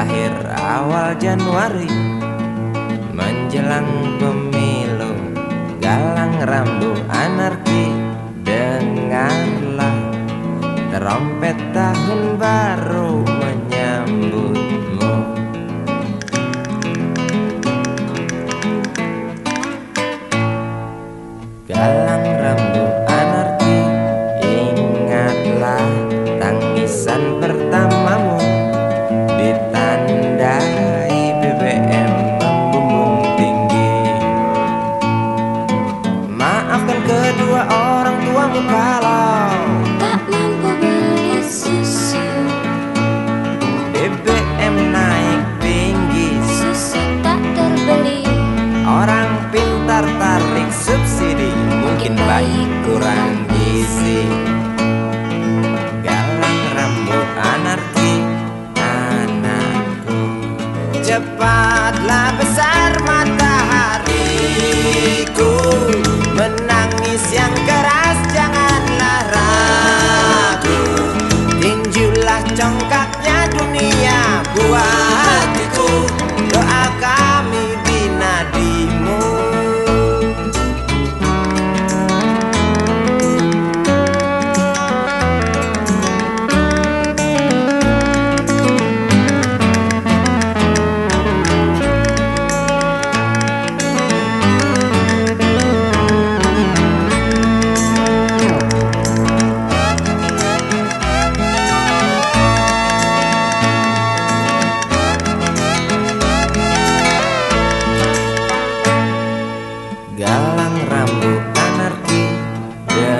akhir awal Januari Menjelang pemilu Galang rambu anarki. Dengarlah Terompet tahun baru menyambutmu tuamu kalau Tak mampu beli susu. BBM naik tinggi. Susu tak terbeli. Orang pintar tarik subsidi. Mungkin bayi kurang gizi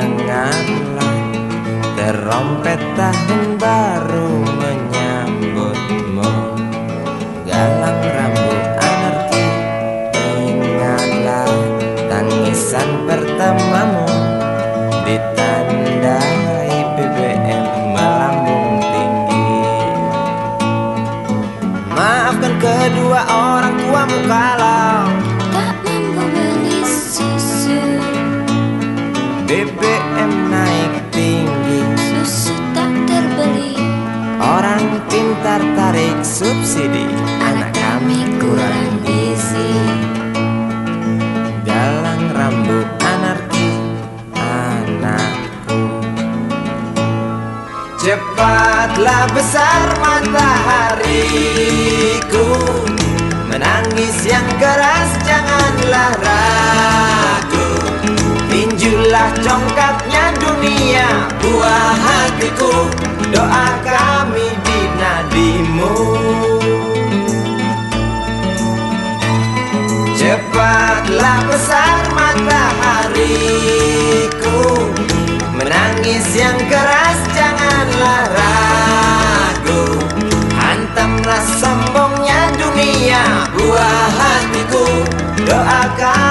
Dengarlah Terompet tahun baru menyambutmu. Galang rambut anarki Ingatlah Tangisan pertamamu. Ditandai BBM melambung tinggi. Maafkan kedua orang tuamu kalau Tak Orang pintar tarik subsidi. Anak kami kurang gizi. Galang rambut anarki Anakku. Cepatlah besar matahariku. Menangis yang keras janganlah ragu Tinjulah congkaknya dunia buah hatiku Girl, I got